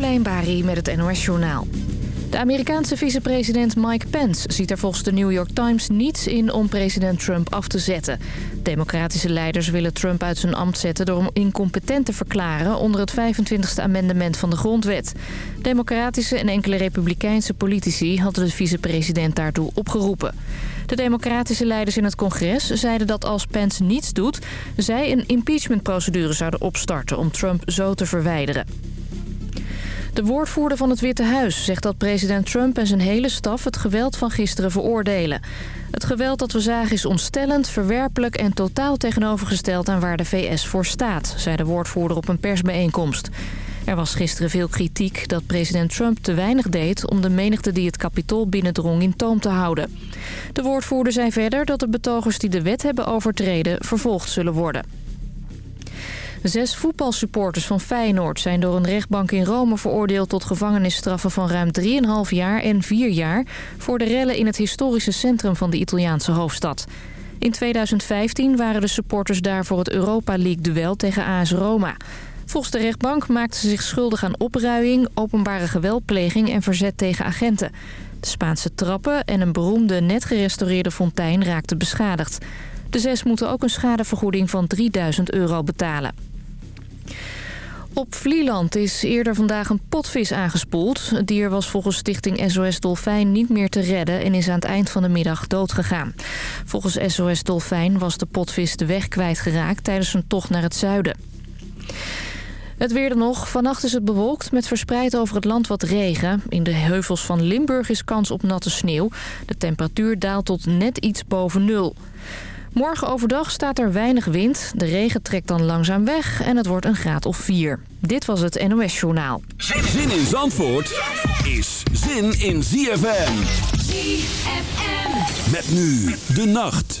Carlijn Bari met het NOS Journaal. De Amerikaanse vicepresident Mike Pence ziet er volgens de New York Times niets in om president Trump af te zetten. Democratische leiders willen Trump uit zijn ambt zetten door hem incompetent te verklaren onder het 25e amendement van de grondwet. Democratische en enkele republikeinse politici hadden de vicepresident daartoe opgeroepen. De democratische leiders in het congres zeiden dat als Pence niets doet... zij een impeachmentprocedure zouden opstarten om Trump zo te verwijderen. De woordvoerder van het Witte Huis zegt dat president Trump en zijn hele staf het geweld van gisteren veroordelen. Het geweld dat we zagen is ontstellend, verwerpelijk en totaal tegenovergesteld aan waar de VS voor staat, zei de woordvoerder op een persbijeenkomst. Er was gisteren veel kritiek dat president Trump te weinig deed om de menigte die het kapitool binnendrong in toom te houden. De woordvoerder zei verder dat de betogers die de wet hebben overtreden vervolgd zullen worden. Zes voetbalsupporters van Feyenoord zijn door een rechtbank in Rome veroordeeld tot gevangenisstraffen van ruim 3,5 jaar en 4 jaar voor de rellen in het historische centrum van de Italiaanse hoofdstad. In 2015 waren de supporters daar voor het Europa League-duel tegen AS Roma. Volgens de rechtbank maakten ze zich schuldig aan opruiing, openbare geweldpleging en verzet tegen agenten. De Spaanse trappen en een beroemde net gerestaureerde fontein raakten beschadigd. De zes moeten ook een schadevergoeding van 3000 euro betalen. Op Vlieland is eerder vandaag een potvis aangespoeld. Het dier was volgens stichting SOS Dolfijn niet meer te redden... en is aan het eind van de middag doodgegaan. Volgens SOS Dolfijn was de potvis de weg kwijtgeraakt... tijdens een tocht naar het zuiden. Het weer dan nog. Vannacht is het bewolkt met verspreid over het land wat regen. In de heuvels van Limburg is kans op natte sneeuw. De temperatuur daalt tot net iets boven nul. Morgen overdag staat er weinig wind. De regen trekt dan langzaam weg en het wordt een graad of 4. Dit was het NOS Journaal. Zin in Zandvoort is zin in ZFM. ZFM. Met nu de nacht.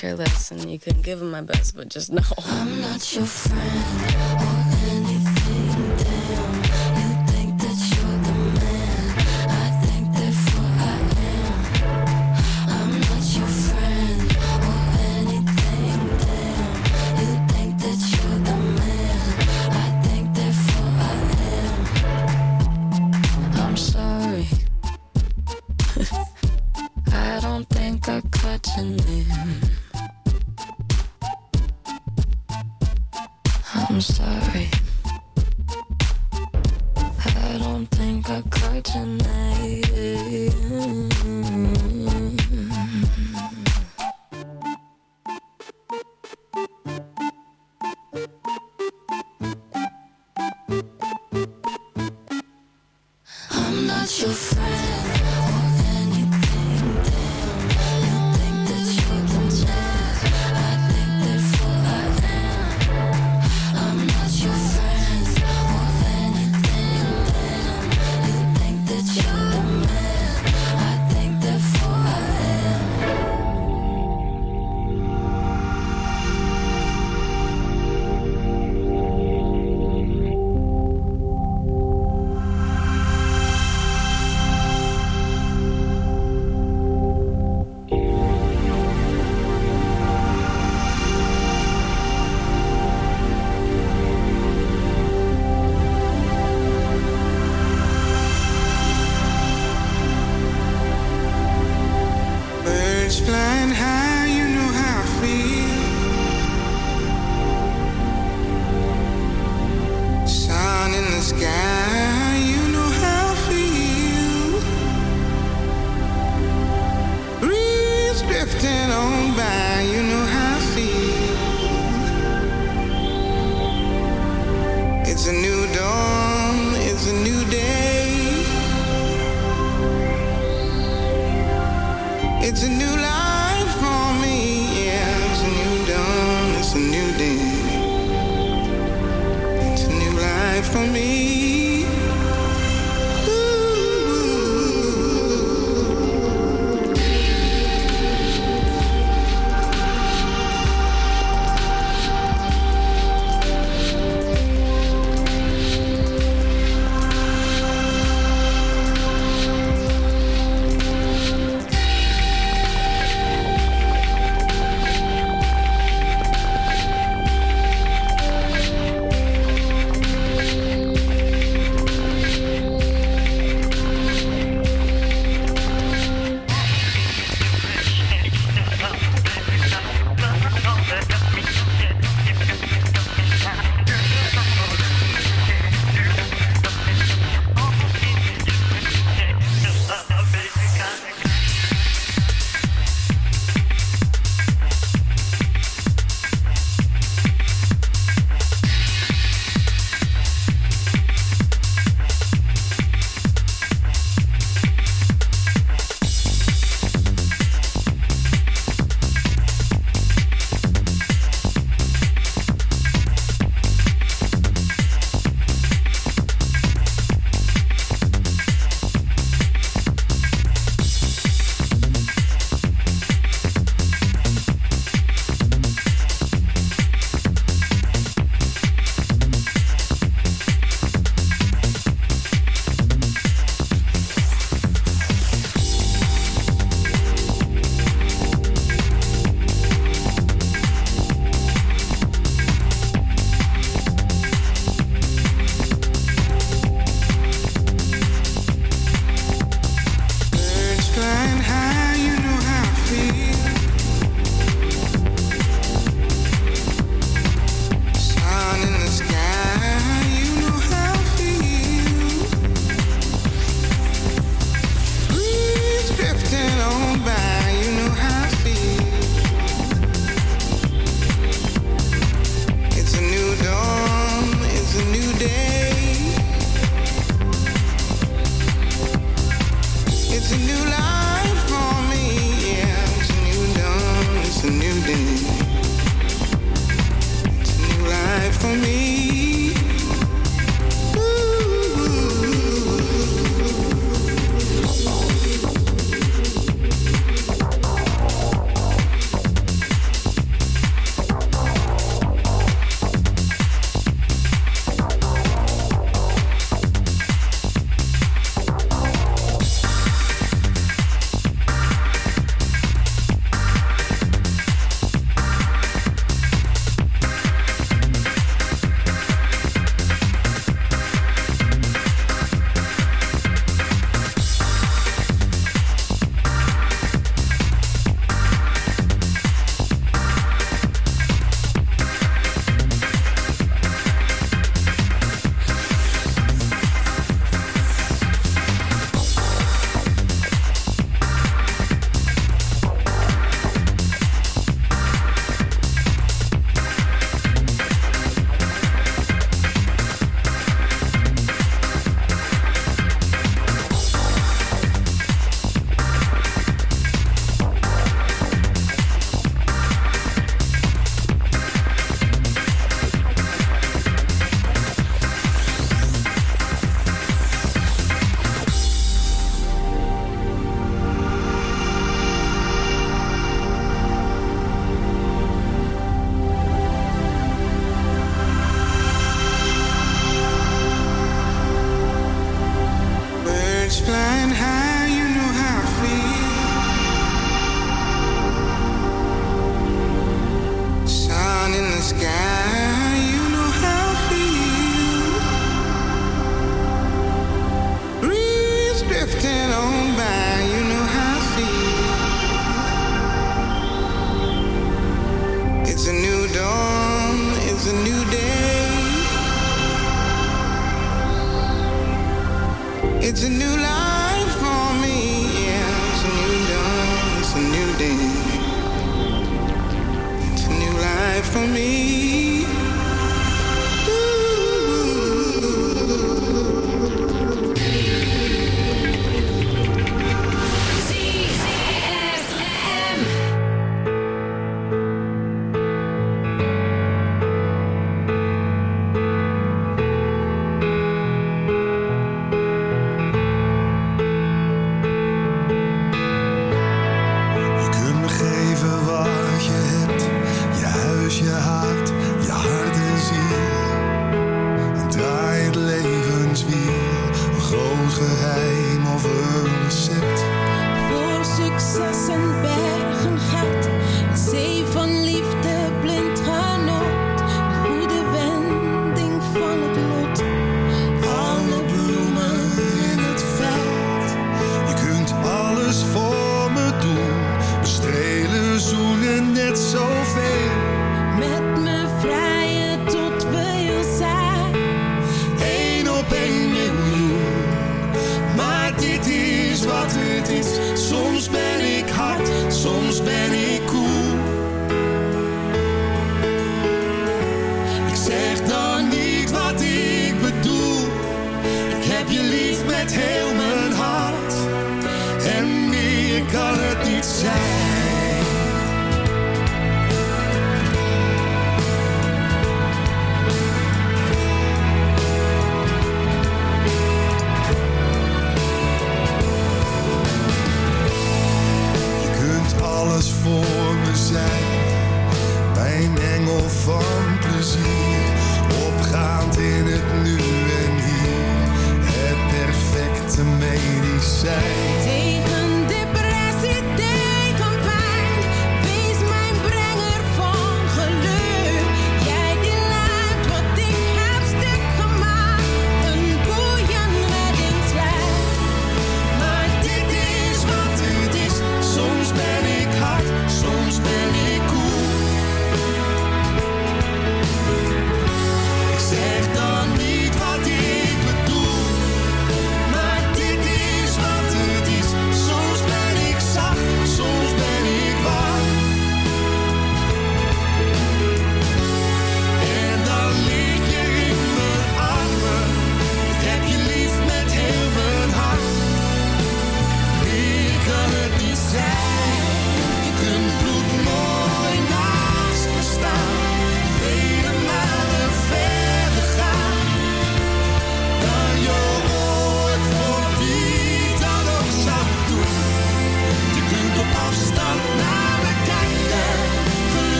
care less and you could give them my best, but just know. I'm not your friend. day met heel mijn hart en meer kan het niet zijn.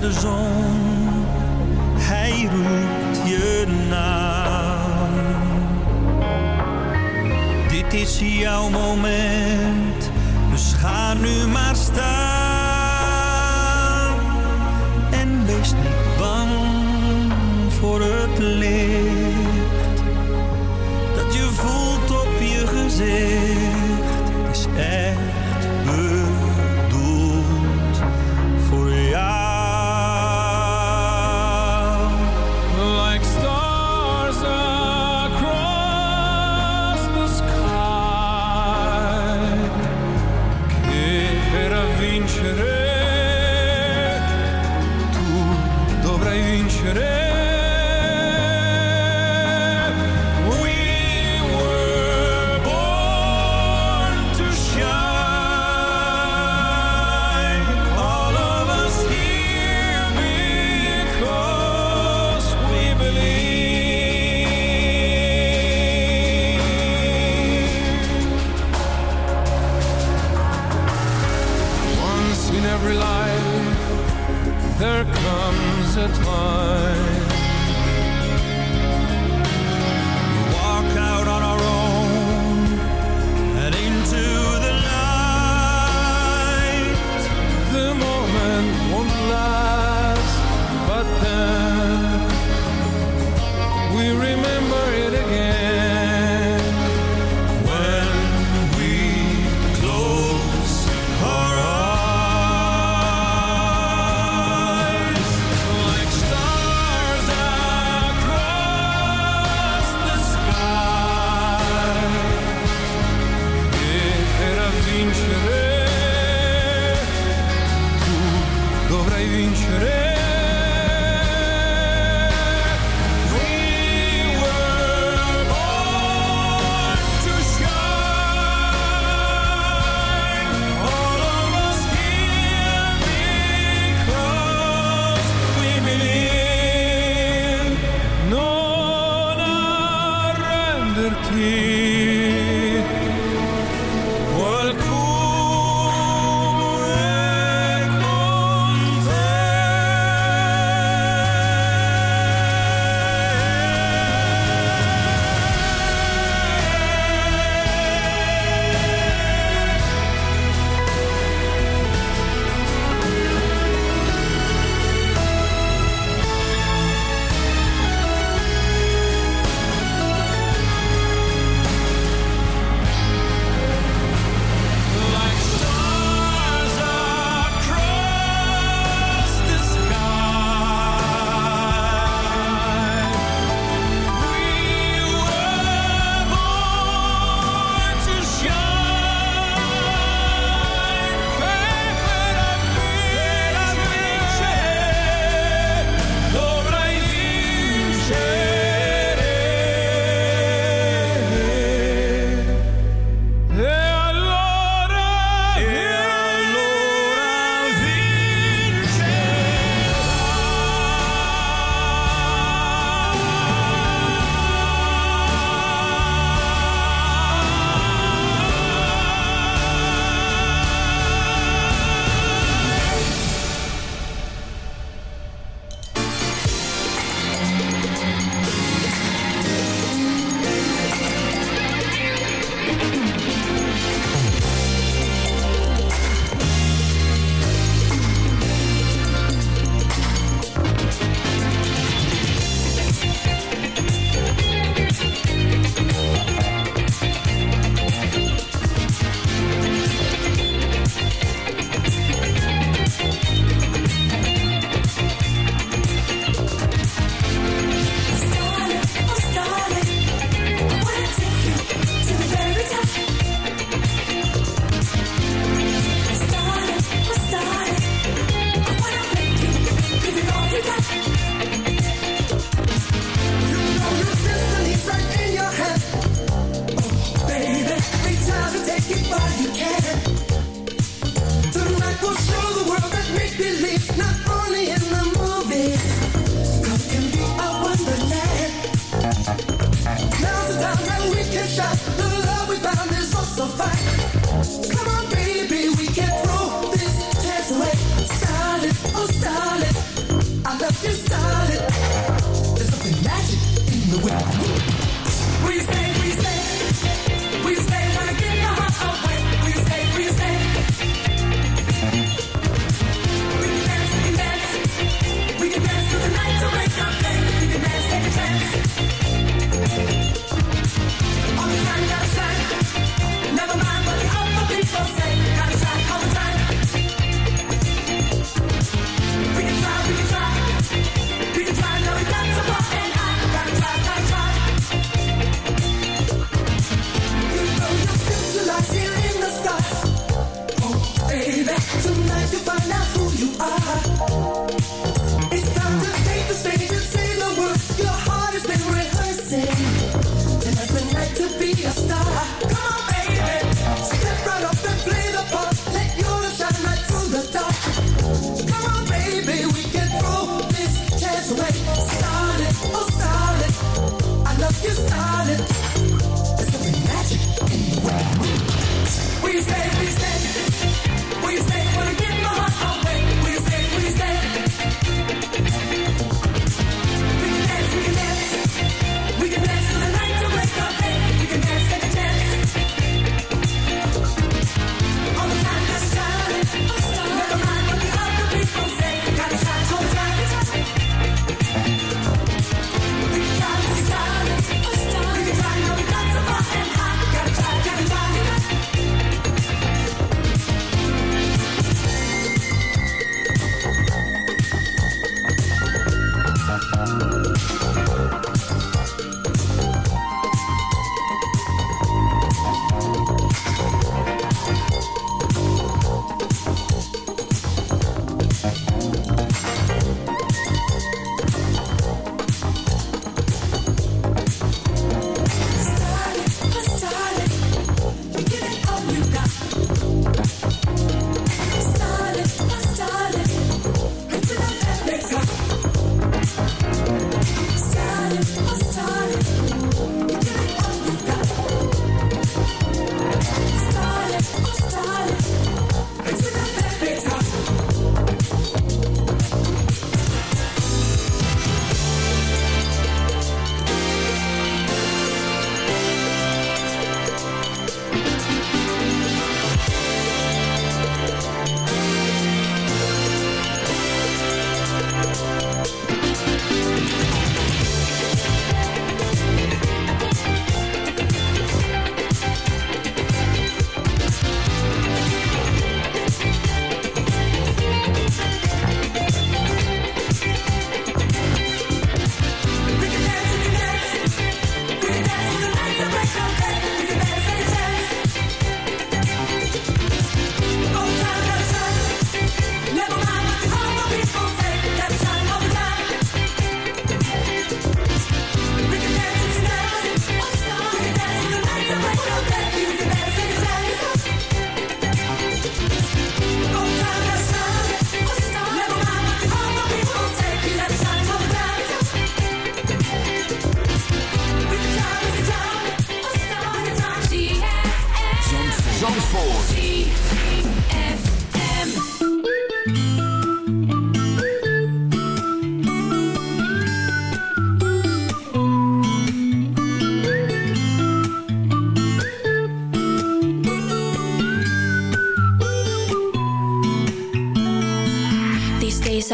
de zon. Hij roept je naam. Dit is jouw moment. comes a time. with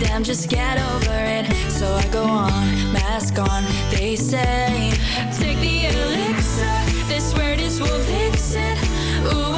Damn, just get over it. So I go on, mask on, they say. Take the elixir, they swear this will fix it. Ooh,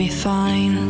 be fine.